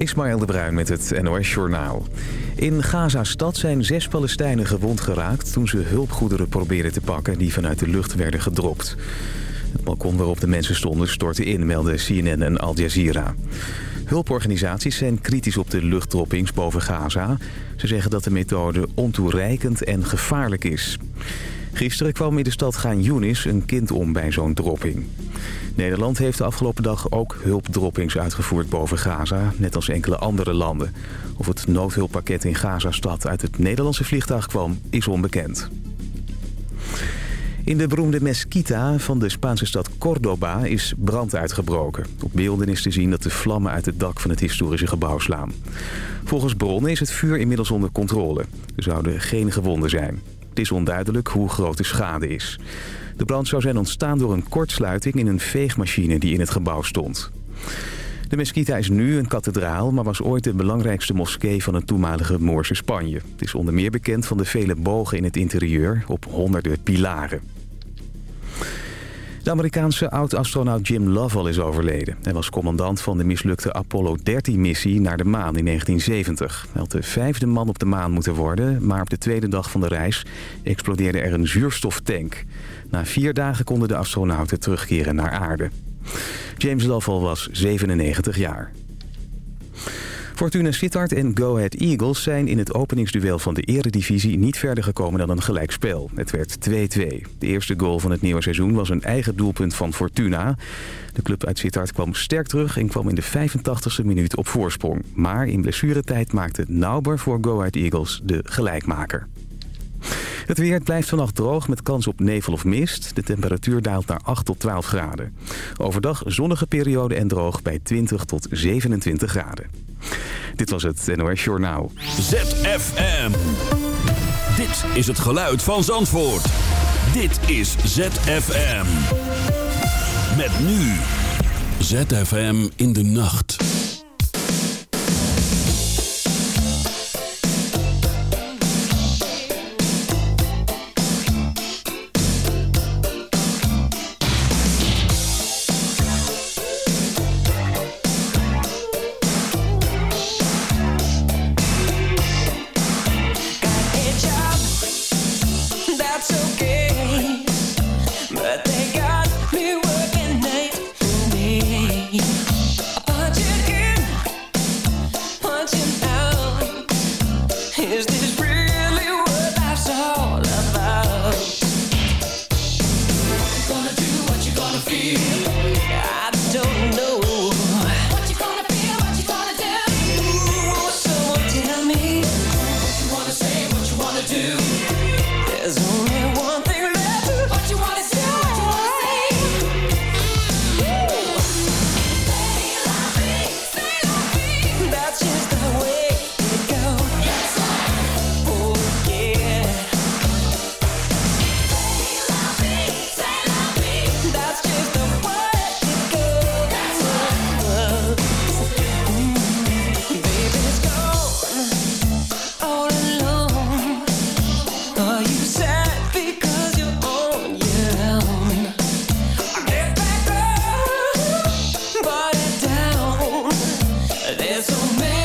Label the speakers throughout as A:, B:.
A: Ismaël de Bruin met het NOS Journaal. In Gaza-stad zijn zes Palestijnen gewond geraakt... toen ze hulpgoederen probeerden te pakken die vanuit de lucht werden gedropt. Het balkon waarop de mensen stonden stortte in, melden CNN en Al Jazeera. Hulporganisaties zijn kritisch op de luchtdroppings boven Gaza. Ze zeggen dat de methode ontoereikend en gevaarlijk is. Gisteren kwam in de stad Gaan Yunis een kind om bij zo'n dropping. Nederland heeft de afgelopen dag ook hulpdroppings uitgevoerd boven Gaza, net als enkele andere landen. Of het noodhulppakket in Gaza-stad uit het Nederlandse vliegtuig kwam, is onbekend. In de beroemde Mesquita van de Spaanse stad Córdoba is brand uitgebroken. Op beelden is te zien dat de vlammen uit het dak van het historische gebouw slaan. Volgens bronnen is het vuur inmiddels onder controle. Er zouden geen gewonden zijn. Het is onduidelijk hoe groot de schade is. De brand zou zijn ontstaan door een kortsluiting in een veegmachine die in het gebouw stond. De Mesquita is nu een kathedraal, maar was ooit de belangrijkste moskee van het toenmalige Moorse Spanje. Het is onder meer bekend van de vele bogen in het interieur op honderden pilaren. De Amerikaanse oud-astronaut Jim Lovell is overleden. Hij was commandant van de mislukte Apollo 13-missie naar de maan in 1970. Hij had de vijfde man op de maan moeten worden, maar op de tweede dag van de reis explodeerde er een zuurstoftank. Na vier dagen konden de astronauten terugkeren naar aarde. James Lovell was 97 jaar. Fortuna Sittard en Go Ahead Eagles zijn in het openingsduel van de eredivisie niet verder gekomen dan een gelijkspel. Het werd 2-2. De eerste goal van het nieuwe seizoen was een eigen doelpunt van Fortuna. De club uit Sittard kwam sterk terug en kwam in de 85e minuut op voorsprong. Maar in blessuretijd maakte Nauber voor Go Ahead Eagles de gelijkmaker. Het weer blijft vannacht droog met kans op nevel of mist. De temperatuur daalt naar 8 tot 12 graden. Overdag zonnige periode en droog bij 20 tot 27 graden. Dit was het NOS Journaal.
B: ZFM. Dit is het geluid van Zandvoort. Dit is ZFM. Met nu. ZFM in de nacht.
C: That's just the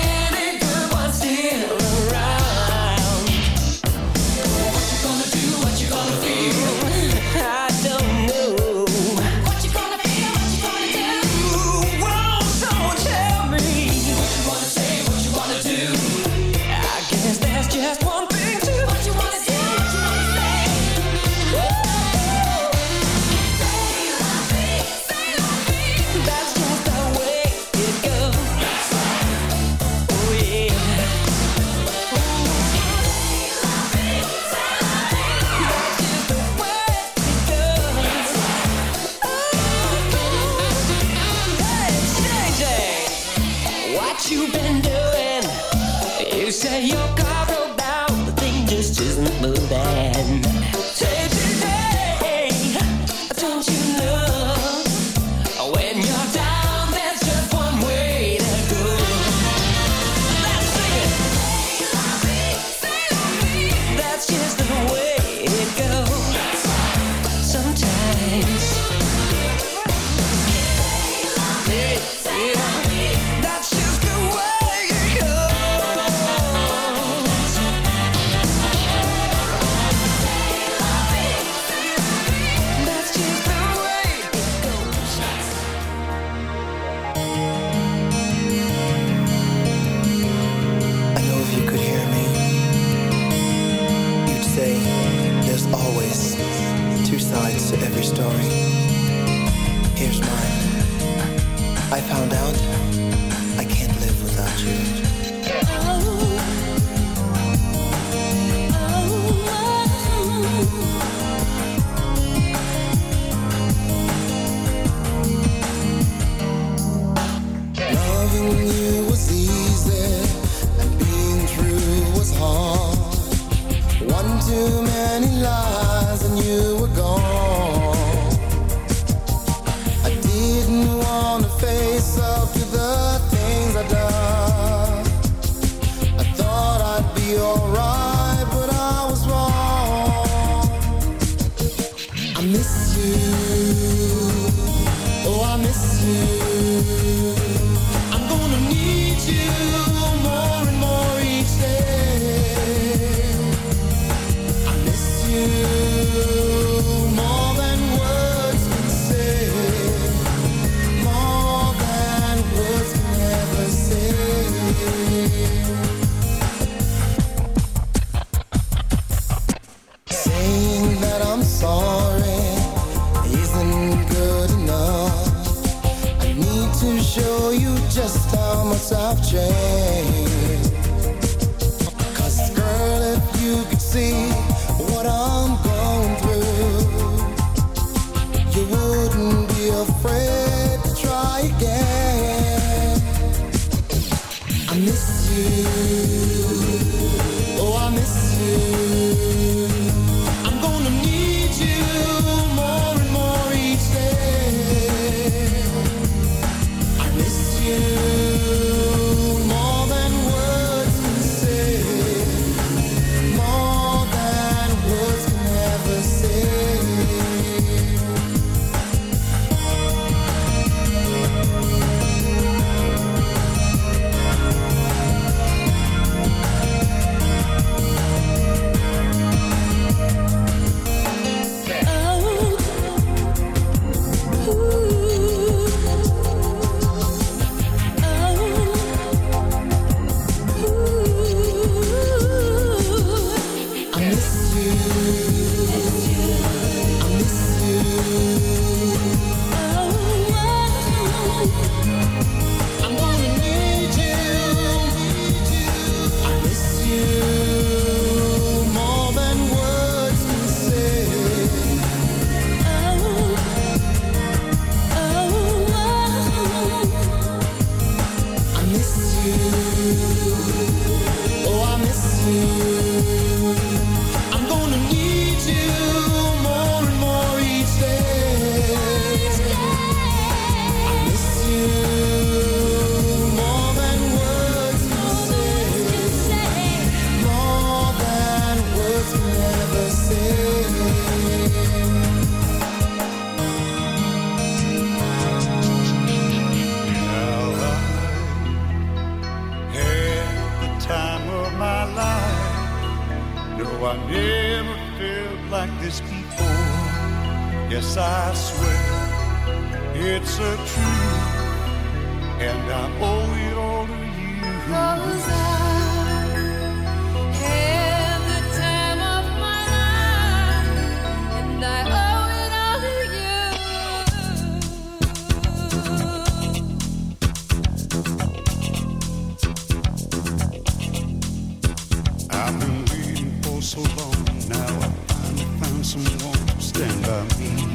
D: before.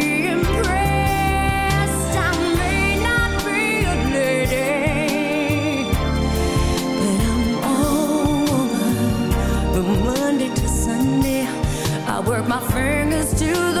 E: my fingers to the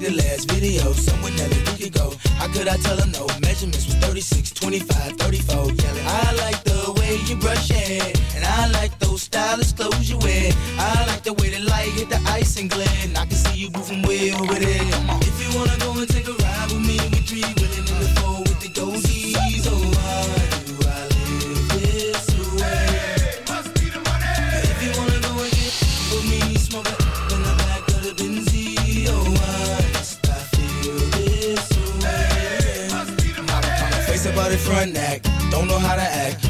E: like the last video. Someone that you could go. How could I tell her no? Measurements was 36, 25, 34. Yelling. I like the way you brush your hair. And I like those stylish clothes you wear. I like the way the light hit the ice and glare. And I can see you moving way over there. If you wanna go and take a ride with me, we dream. her neck. Don't know how to act.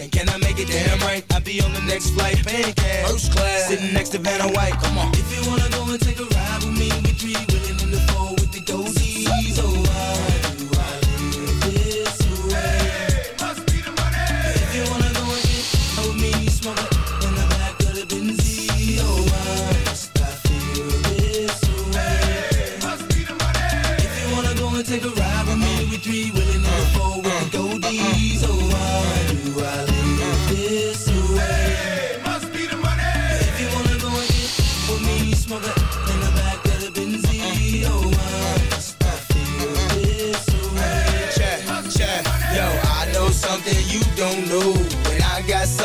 E: And can I make it damn right? I'll be on the next flight, paying cash. First class. Sitting next to Vanna White. Come on. If you wanna go and take a ride with me, we three willing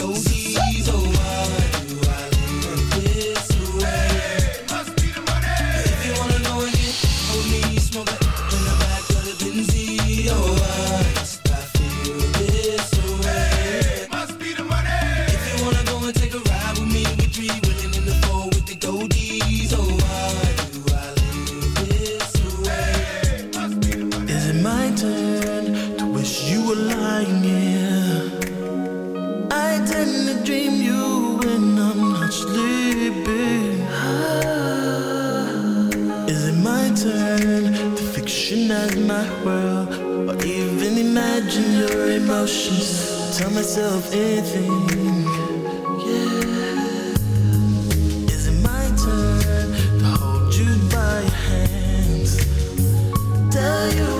E: know the four my world or even imagine your emotions? Tell myself anything. Yeah. Is it my turn to hold you by your hands? Tell you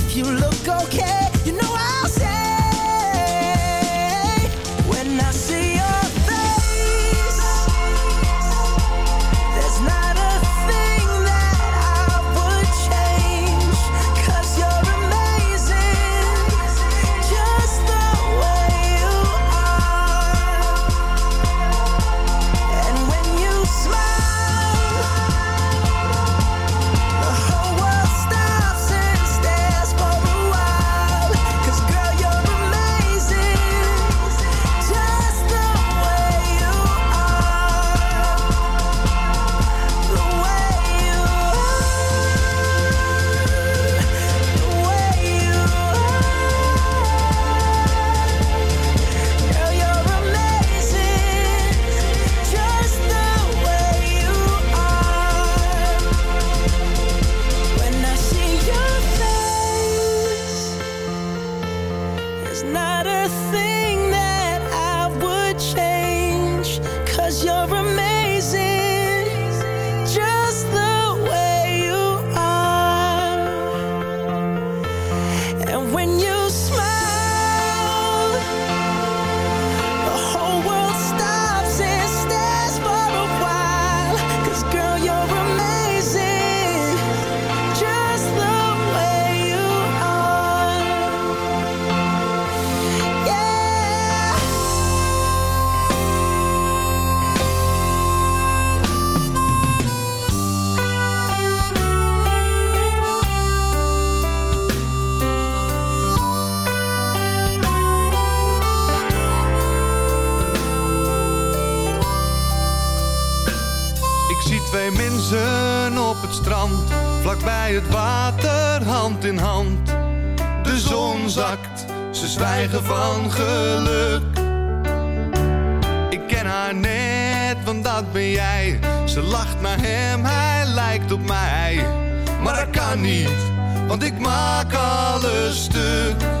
F: zwijgen van geluk. Ik ken haar net, want dat ben jij. Ze lacht naar hem, hij lijkt op mij. Maar dat kan niet, want ik maak alles stuk.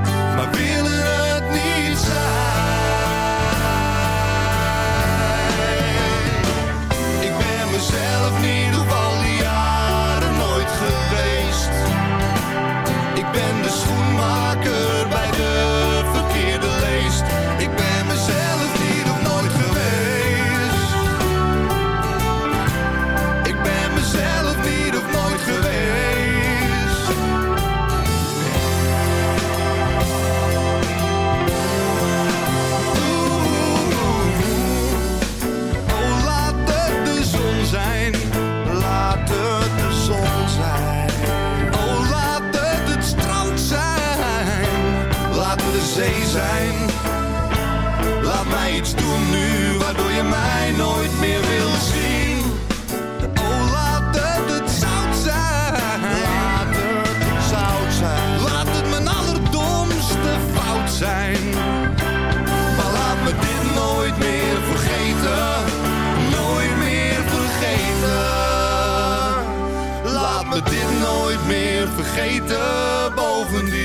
F: meer vergeten bovendien.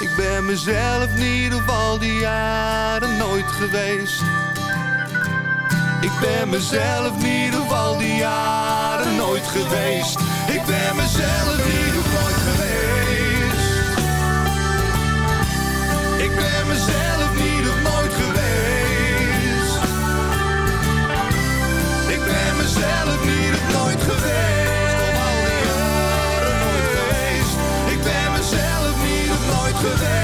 F: Ik ben mezelf niet ieder geval die jaren nooit geweest. Ik ben mezelf niet ieder geval die jaren nooit geweest. Ik ben mezelf in ieder nooit geweest. Ik ben mezelf.
B: to them.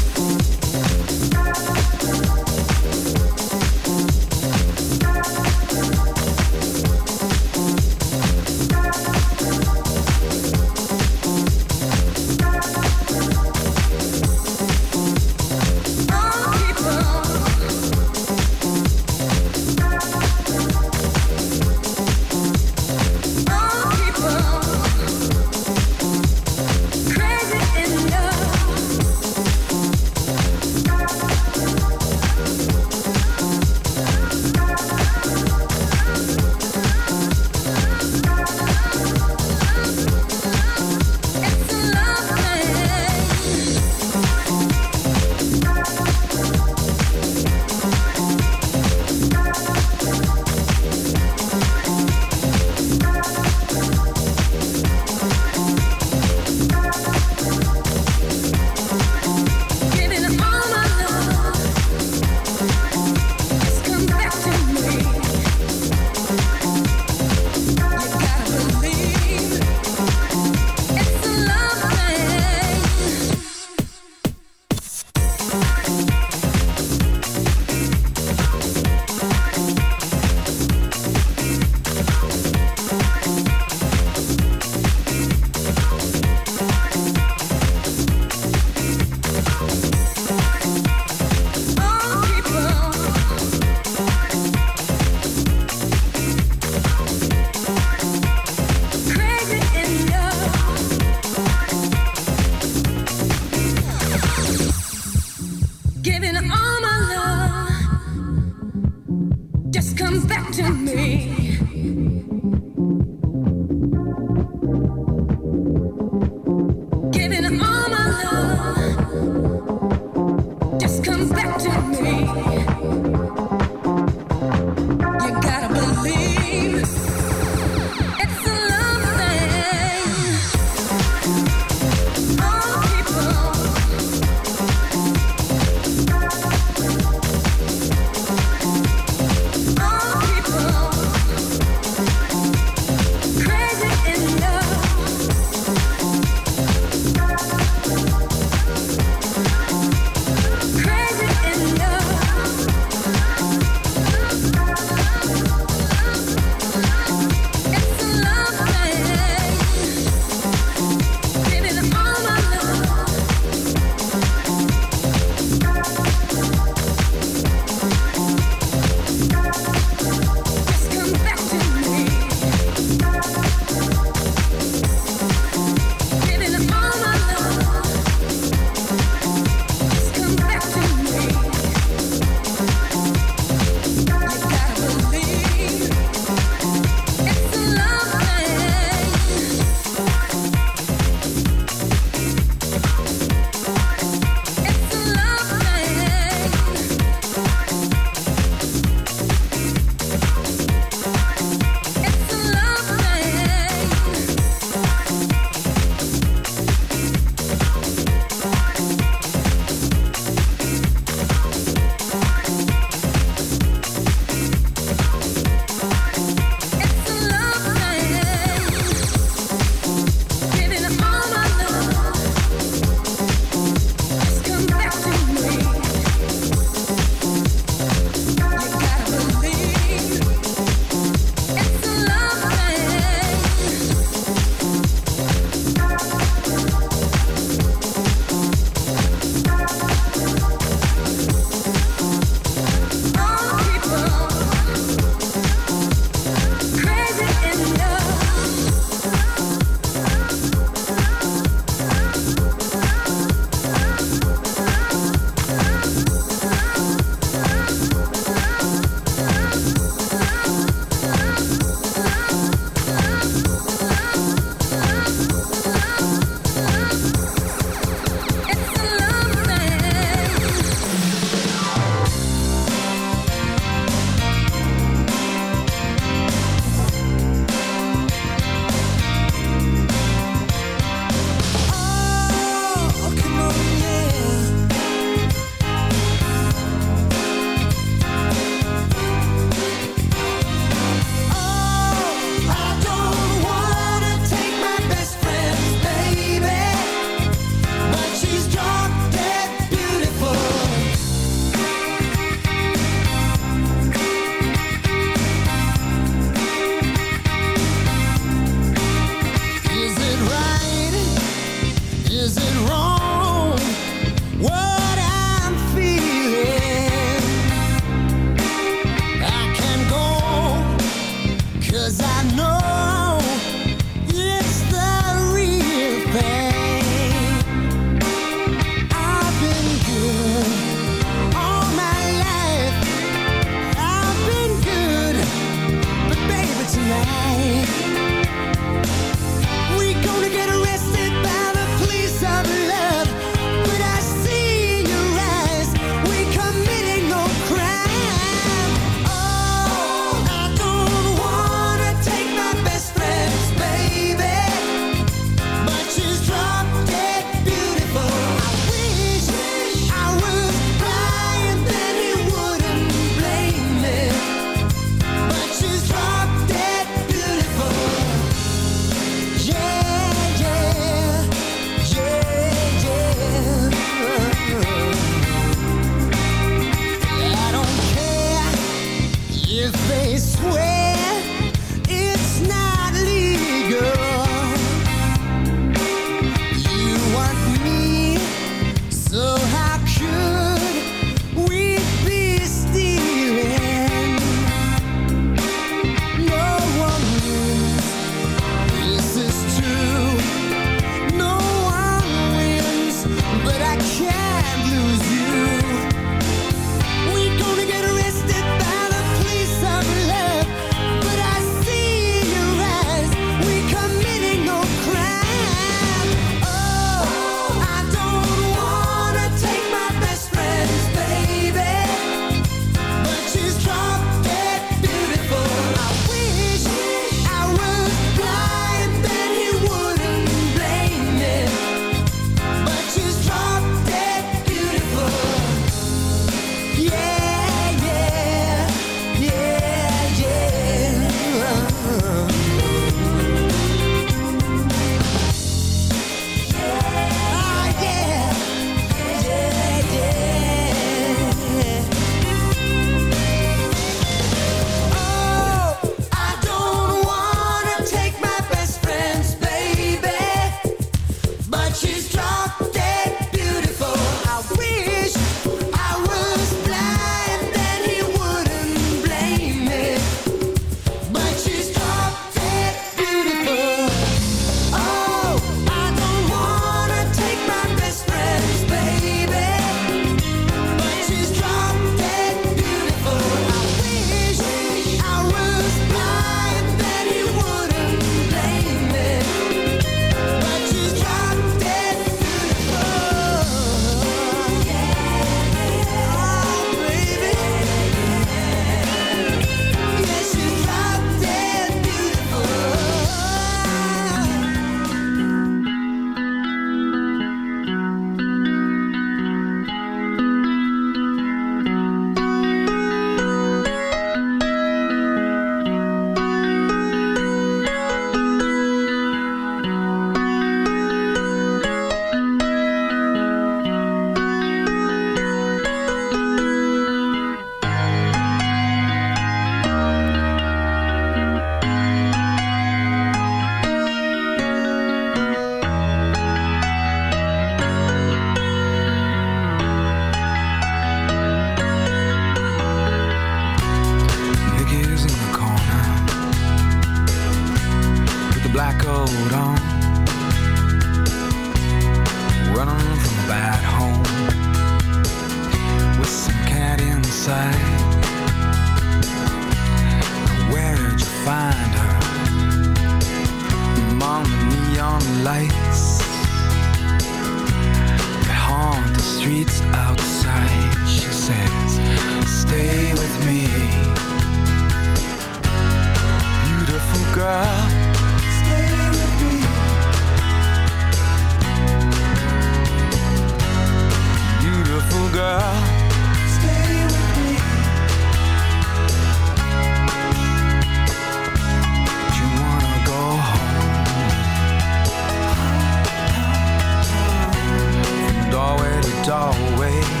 G: away.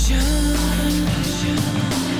H: 想。想